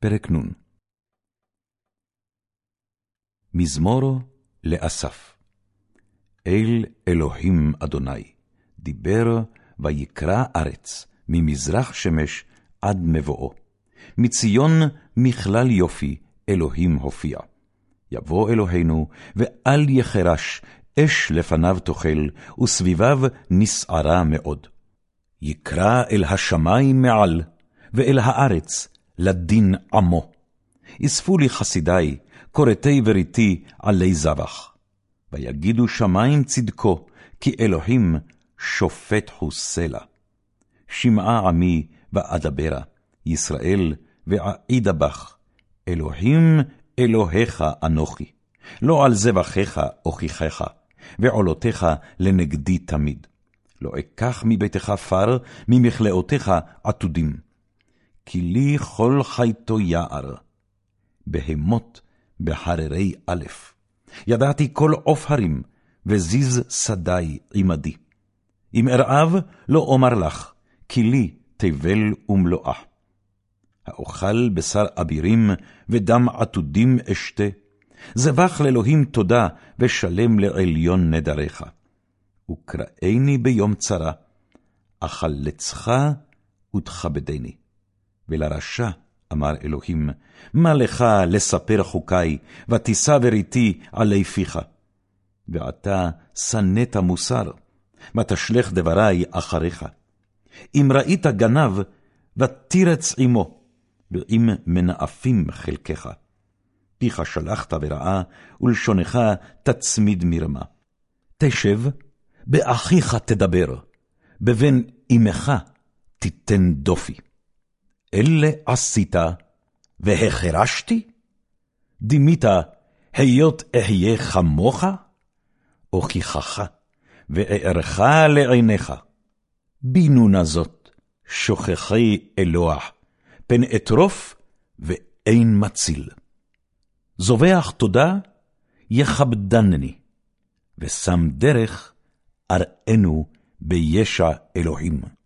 פרק נ. מזמור לאסף. אל אלוהים אדוני, דיבר ויקרא ארץ, ממזרח שמש עד מבואו. מציון מכלל יופי, אלוהים הופיע. יבוא אלוהינו, ואל יחרש, אש לפניו תאכל, וסביביו נסערה מאוד. יקרא אל השמים מעל, ואל הארץ לדין עמו. אספו לי חסידי, כורתי וריתי עלי זבח. ויגידו שמים צדקו, כי אלוהים שופט הוא. שמעה עמי ואדברה, ישראל ואעידה בך, אלוהים אלוהיך אנוכי, לא על זבחיך אוכיחך, ועולותיך לנגדי תמיד. לא אקח מביתך פר, ממכלאותיך עתודים. כי לי כל חייתו יער, בהמות בחררי א', ידעתי כל עוף הרים, וזיז שדי עמדי. אם ארעב, לא אומר לך, כי לי תבל ומלואה. האוכל בשר אבירים, ודם עתודים אשתה. זבח לאלוהים תודה, ושלם לעליון נדריך. וקראני ביום צרה, אחלצך ותכבדני. ולרשע אמר אלוהים, מה לך לספר חוקי, ותישא בריתי עלי פיך. ועתה שנאת מוסר, ותשלך דברי אחריך. אם ראית גנב, ותירץ עמו, ואם מנאפים חלקך. פיך שלחת ברעה, ולשונך תצמיד מרמה. תשב, באחיך תדבר, בבן אמך תיתן דופי. אלה עשית, והחרשתי? דימית, היות אהיה כמוך? הוכיחך, ואערך לעיניך. בינו נא זאת, שוכחי אלוה, פן אטרוף ואין מציל. זובח תודה, יכבדנני, ושם דרך, אראנו בישע אלוהים.